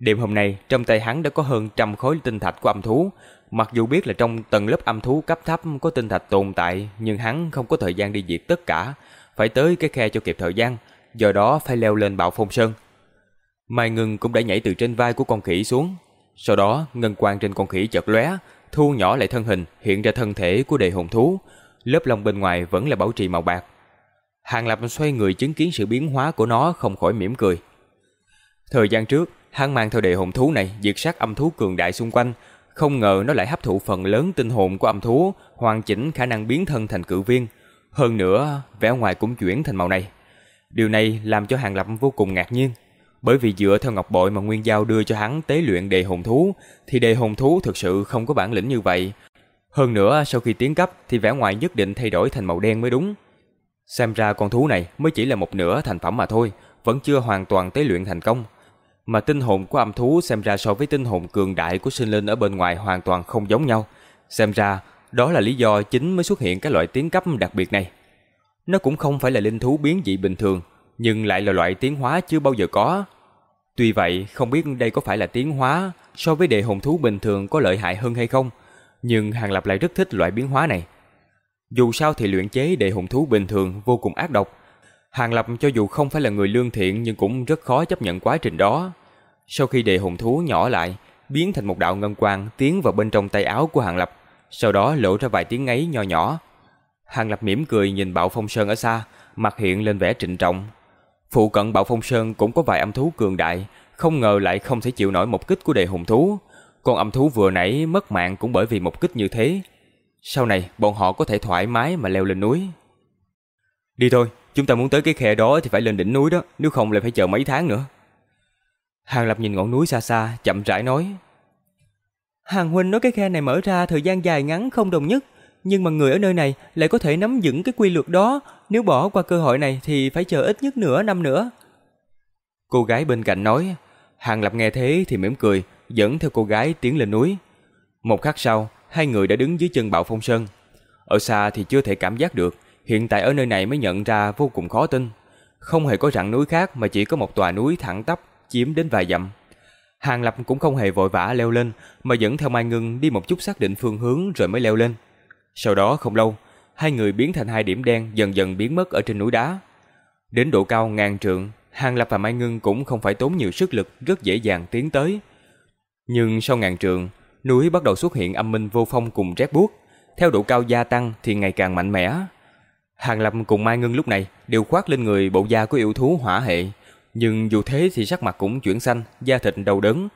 Đêm hôm nay, trong tay hắn đã có hơn trăm khối tinh thạch của âm thú. Mặc dù biết là trong tầng lớp âm thú cấp thấp có tinh thạch tồn tại, nhưng hắn không có thời gian đi diệt tất cả, phải tới cái khe cho kịp thời gian, do đó phải leo lên bạo phong sơn. Mai Ngân cũng đã nhảy từ trên vai của con khỉ xuống. Sau đó, ngân quang trên con khỉ chợt lóe, thu nhỏ lại thân hình, hiện ra thân thể của đề hồn thú. Lớp lông bên ngoài vẫn là bảo trì màu bạc. Hàng Lập xoay người chứng kiến sự biến hóa của nó không khỏi mỉm cười. Thời gian trước, hắn mang theo đề hồn thú này diệt sát âm thú cường đại xung quanh, không ngờ nó lại hấp thụ phần lớn tinh hồn của âm thú, hoàn chỉnh khả năng biến thân thành cự viên. Hơn nữa, vẻ ngoài cũng chuyển thành màu này. Điều này làm cho Hàng Lập vô cùng ngạc nhiên. Bởi vì dựa theo ngọc bội mà Nguyên Giao đưa cho hắn tế luyện đề hồn thú, thì đề hồn thú thực sự không có bản lĩnh như vậy. Hơn nữa, sau khi tiến cấp thì vẻ ngoài nhất định thay đổi thành màu đen mới đúng. Xem ra con thú này mới chỉ là một nửa thành phẩm mà thôi, vẫn chưa hoàn toàn tế luyện thành công. Mà tinh hồn của âm thú xem ra so với tinh hồn cường đại của sinh linh ở bên ngoài hoàn toàn không giống nhau. Xem ra, đó là lý do chính mới xuất hiện cái loại tiến cấp đặc biệt này. Nó cũng không phải là linh thú biến dị bình thường, nhưng lại là loại tiến hóa chưa bao giờ có. Tuy vậy, không biết đây có phải là tiến hóa so với đề hồn thú bình thường có lợi hại hơn hay không, nhưng Hàng Lập lại rất thích loại biến hóa này. Dù sao thì luyện chế đề hồn thú bình thường vô cùng ác độc. Hàng Lập cho dù không phải là người lương thiện nhưng cũng rất khó chấp nhận quá trình đó. Sau khi đề hồn thú nhỏ lại, biến thành một đạo ngân quang tiến vào bên trong tay áo của Hàng Lập, sau đó lộ ra vài tiếng ấy nho nhỏ. Hàng Lập mỉm cười nhìn Bạo Phong Sơn ở xa, mặt hiện lên vẻ trịnh trọng. Phụ cận Bạo Phong Sơn cũng có vài âm thú cường đại, không ngờ lại không thể chịu nổi một kích của đề hồn thú. Con âm thú vừa nãy mất mạng cũng bởi vì một kích như thế. Sau này bọn họ có thể thoải mái mà leo lên núi. Đi thôi, chúng ta muốn tới cái khe đó thì phải lên đỉnh núi đó, nếu không lại phải chờ mấy tháng nữa. Hàng Lập nhìn ngọn núi xa xa, chậm rãi nói. Hàng huynh nói cái khe này mở ra thời gian dài ngắn không đồng nhất, nhưng mà người ở nơi này lại có thể nắm vững cái quy luật đó, nếu bỏ qua cơ hội này thì phải chờ ít nhất nửa năm nữa. Cô gái bên cạnh nói, Hàng Lập nghe thế thì mỉm cười, dẫn theo cô gái tiến lên núi. Một khắc sau, hai người đã đứng dưới chân bạo phong sơn. Ở xa thì chưa thể cảm giác được, hiện tại ở nơi này mới nhận ra vô cùng khó tin. Không hề có rặng núi khác mà chỉ có một tòa núi thẳng tắp chiếm đến vài dặm. Hàng Lập cũng không hề vội vã leo lên, mà dẫn theo Mai Ngưng đi một chút xác định phương hướng rồi mới leo lên. Sau đó không lâu, hai người biến thành hai điểm đen dần dần biến mất ở trên núi đá. Đến độ cao ngàn trượng, Hàng Lập và Mai Ngưng cũng không phải tốn nhiều sức lực, rất dễ dàng tiến tới. Nhưng sau ngàn trượng, núi bắt đầu xuất hiện âm minh vô phong cùng rét buốt. Theo độ cao gia tăng thì ngày càng mạnh mẽ. Hàng Lập cùng Mai Ngân lúc này đều khoác lên người bộ da của yêu thú hỏa hệ, nhưng dù thế thì sắc mặt cũng chuyển xanh, da thịt đầu đớn.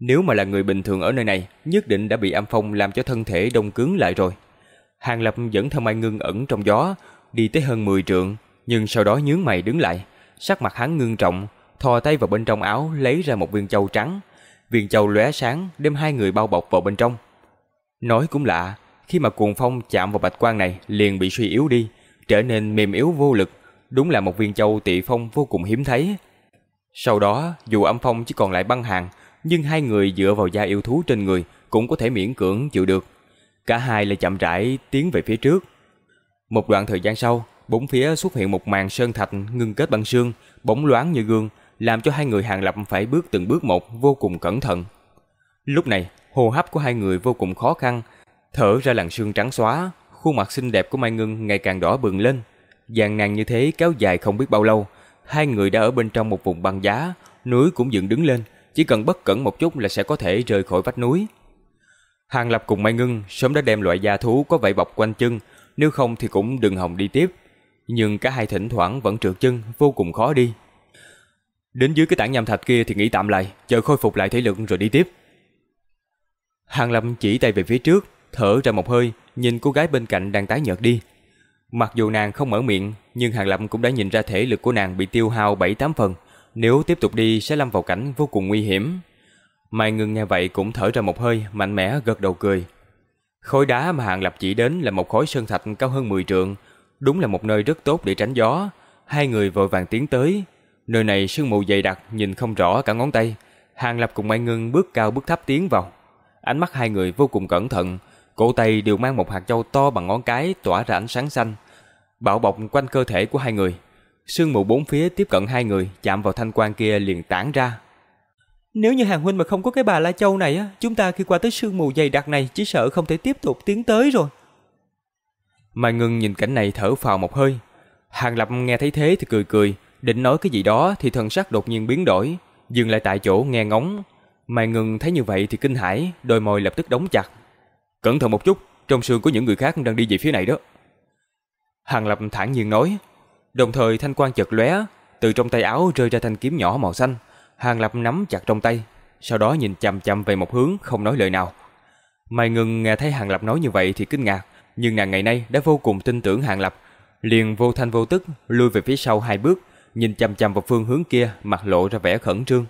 Nếu mà là người bình thường ở nơi này, nhất định đã bị âm phong làm cho thân thể đông cứng lại rồi. Hàng Lập dẫn theo Mai Ngân ẩn trong gió, đi tới hơn 10 trượng, nhưng sau đó nhướng mày đứng lại, sắc mặt hắn ngưng trọng, thò tay vào bên trong áo lấy ra một viên châu trắng. Viên châu lóe sáng, đem hai người bao bọc vào bên trong. Nói cũng lạ, khi mà cuồng phong chạm vào bạch quang này liền bị suy yếu đi, trở nên mềm yếu vô lực, đúng là một viên châu tị phong vô cùng hiếm thấy. Sau đó, dù âm phong chỉ còn lại băng hàng, nhưng hai người dựa vào da yêu thú trên người cũng có thể miễn cưỡng chịu được. Cả hai lại chậm rãi tiến về phía trước. Một đoạn thời gian sau, bốn phía xuất hiện một màn sơn thạch ngưng kết băng sương, bóng loáng như gương, làm cho hai người hàng lập phải bước từng bước một vô cùng cẩn thận. Lúc này, hô hấp của hai người vô cùng khó khăn, thở ra làn sương trắng xóa, khuôn mặt xinh đẹp của Mai Ngân ngày càng đỏ bừng lên. Giàn nàng như thế kéo dài không biết bao lâu, hai người đã ở bên trong một vùng băng giá, núi cũng dựng đứng lên, chỉ cần bất cẩn một chút là sẽ có thể rời khỏi vách núi. Hàng Lập cùng Mai Ngân sớm đã đem loại da thú có vảy bọc quanh chân, nếu không thì cũng đừng hòng đi tiếp. Nhưng cả hai thỉnh thoảng vẫn trượt chân, vô cùng khó đi. Đến dưới cái tảng nham thạch kia thì nghỉ tạm lại, chờ khôi phục lại thể lực rồi đi tiếp. Hàng Lập chỉ tay về phía trước, thở ra một hơi, nhìn cô gái bên cạnh đang tái nhợt đi. Mặc dù nàng không mở miệng, nhưng Hàng Lập cũng đã nhìn ra thể lực của nàng bị tiêu hao 7-8 phần. Nếu tiếp tục đi sẽ lâm vào cảnh vô cùng nguy hiểm. Mai Ngưng nghe vậy cũng thở ra một hơi, mạnh mẽ gật đầu cười. Khối đá mà Hàng Lập chỉ đến là một khối sơn thạch cao hơn 10 trượng, đúng là một nơi rất tốt để tránh gió. Hai người vội vàng tiến tới. Nơi này sương mù dày đặc, nhìn không rõ cả ngón tay. Hàng Lập cùng Mai Ngân bước cao bước thấp tiến vào. Ánh mắt hai người vô cùng cẩn thận, cổ tay đều mang một hạt châu to bằng ngón cái tỏa ra ánh sáng xanh, bảo bọc quanh cơ thể của hai người. Sương mù bốn phía tiếp cận hai người, chạm vào thanh quan kia liền tản ra. Nếu như hàng huynh mà không có cái bà La Châu này á, chúng ta khi qua tới sương mù dày đặc này chỉ sợ không thể tiếp tục tiến tới rồi. Mai Ngân nhìn cảnh này thở phào một hơi. Hàng Lập nghe thấy thế thì cười cười, định nói cái gì đó thì thần sắc đột nhiên biến đổi, dừng lại tại chỗ nghe ngóng. Mai Ngân thấy như vậy thì kinh hãi, đôi môi lập tức đóng chặt. Cẩn thận một chút, trong sương có những người khác đang đi về phía này đó. Hàng Lập thản nhiên nói, đồng thời thanh quang chợt lóe, từ trong tay áo rơi ra thanh kiếm nhỏ màu xanh. Hàng Lập nắm chặt trong tay, sau đó nhìn chằm chằm về một hướng không nói lời nào. Mai Ngân nghe thấy Hàng Lập nói như vậy thì kinh ngạc, nhưng nàng ngày nay đã vô cùng tin tưởng Hàng Lập, liền vô thanh vô tức lui về phía sau hai bước, nhìn chằm chằm vào phương hướng kia, mặt lộ ra vẻ khẩn trương.